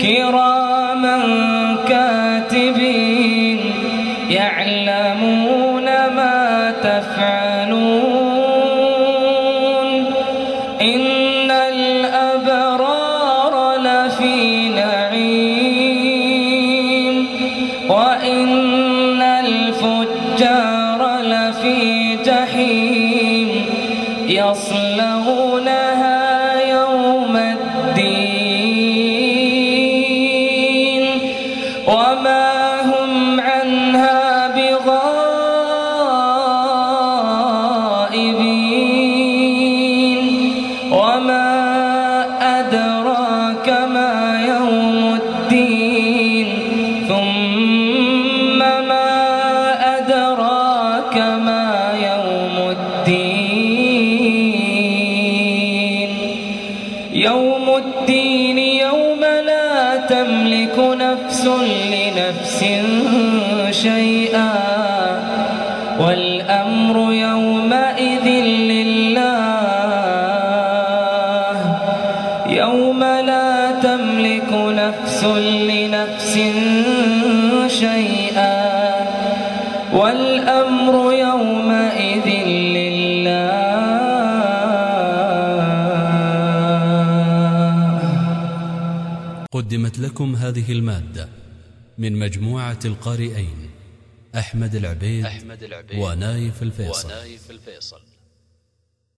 كراما كاتبين يعلمون ما تفعلون إن الأبرار لفي نعيم وإن الفجار لفي جحيم يصلونها يوم الدين يوم لا تملك نفس لنفس شيئا والأمر يومئذ لله يوم لا تملك نفس لنفس شيئا والأمر يومئذ قدمت لكم هذه المادة من مجموعة القارئين أحمد العبيد, أحمد العبيد ونايف الفيصل, ونايف الفيصل.